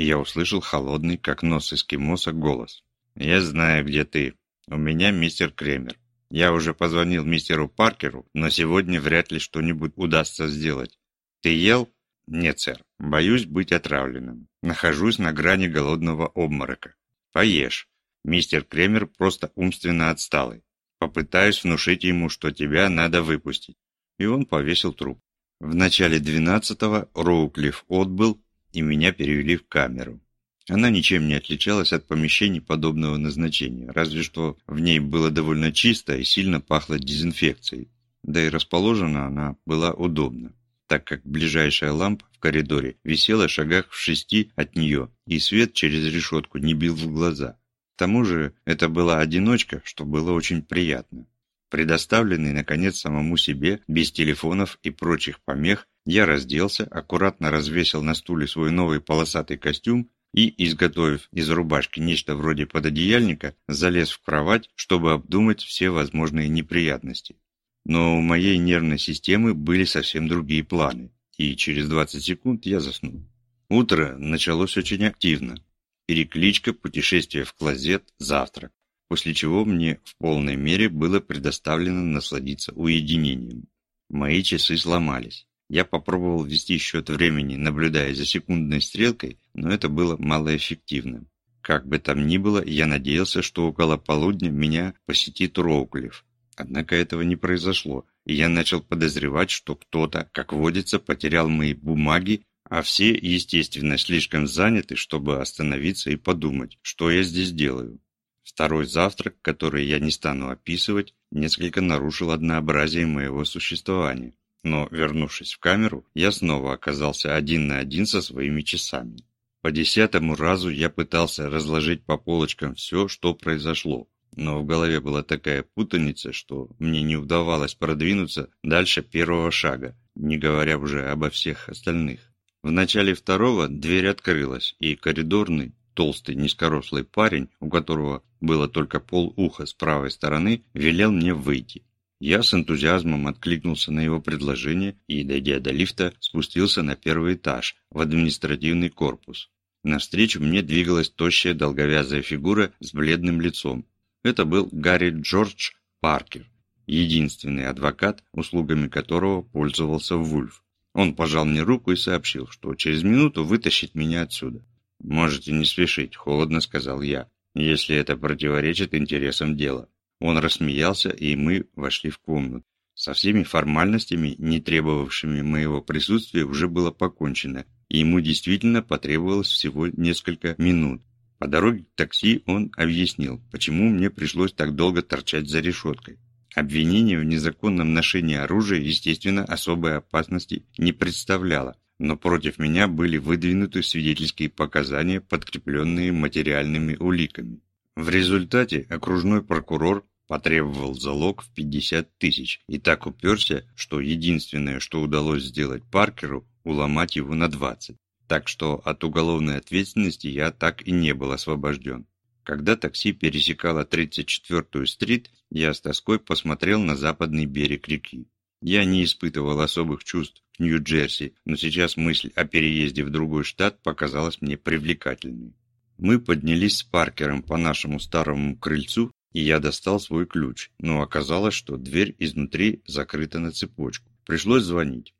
и я услышал холодный, как нос эскимоса, голос. «Я знаю, где ты. У меня мистер Кремер. Я уже позвонил мистеру Паркеру, но сегодня вряд ли что-нибудь удастся сделать. Ты ел? Нет, сэр. Боюсь быть отравленным. Нахожусь на грани голодного обморока. Поешь. Мистер Кремер просто умственно отсталый. Попытаюсь внушить ему, что тебя надо выпустить. И он повесил труп. В начале двенадцатого Роуклифф отбыл, и меня перевели в камеру. Она ничем не отличалась от помещений подобного назначения, разве что в ней было довольно чисто и сильно пахло дезинфекцией. Да и расположена она была удобно, так как ближайшая лампа в коридоре висела в шагах в шести от нее, и свет через решетку не бил в глаза. К тому же это была одиночка, что было очень приятно. Предоставленный, наконец, самому себе, без телефонов и прочих помех, я разделся, аккуратно развесил на стуле свой новый полосатый костюм и, изготовив из рубашки нечто вроде пододеяльника, залез в кровать, чтобы обдумать все возможные неприятности. Но у моей нервной системы были совсем другие планы, и через 20 секунд я заснул. Утро началось очень активно. Перекличка, путешествие в клозет, завтрак. После чего мне в полной мере было предоставлено насладиться уединением. Мои часы сломались. Я попробовал ввести счет времени, наблюдая за секундной стрелкой, но это было малоэффективно. Как бы там ни было, я надеялся, что около полудня меня посетит Роуклифф. Однако этого не произошло, и я начал подозревать, что кто-то, как водится, потерял мои бумаги, а все, естественно, слишком заняты, чтобы остановиться и подумать, что я здесь делаю. Второй завтрак, который я не стану описывать, несколько нарушил однообразие моего существования. Но, вернувшись в камеру, я снова оказался один на один со своими часами. По десятому разу я пытался разложить по полочкам все, что произошло, но в голове была такая путаница, что мне не удавалось продвинуться дальше первого шага, не говоря уже обо всех остальных. В начале второго дверь открылась, и коридорный, толстый, низкорослый парень, у которого было только пол уха с правой стороны, велел мне выйти. Я с энтузиазмом откликнулся на его предложение и, дойдя до лифта, спустился на первый этаж, в административный корпус. Навстречу мне двигалась тощая долговязая фигура с бледным лицом. Это был Гарри Джордж Паркер, единственный адвокат, услугами которого пользовался Вульф. Он пожал мне руку и сообщил, что через минуту вытащит меня отсюда. «Можете не спешить», — холодно сказал я, «если это противоречит интересам дела». Он рассмеялся, и мы вошли в комнату. Со всеми формальностями, не требовавшими моего присутствия, уже было покончено, и ему действительно потребовалось всего несколько минут. По дороге к такси он объяснил, почему мне пришлось так долго торчать за решеткой. Обвинение в незаконном ношении оружия, естественно, особой опасности не представляло, но против меня были выдвинуты свидетельские показания, подкрепленные материальными уликами. В результате окружной прокурор потребовал залог в 50 тысяч и так уперся, что единственное, что удалось сделать Паркеру, уломать его на 20. Так что от уголовной ответственности я так и не был освобожден. Когда такси пересекало 34-ю стрит, я с тоской посмотрел на западный берег реки. Я не испытывал особых чувств к Нью-Джерси, но сейчас мысль о переезде в другой штат показалась мне привлекательной. Мы поднялись с Паркером по нашему старому крыльцу и я достал свой ключ, но оказалось, что дверь изнутри закрыта на цепочку. Пришлось звонить.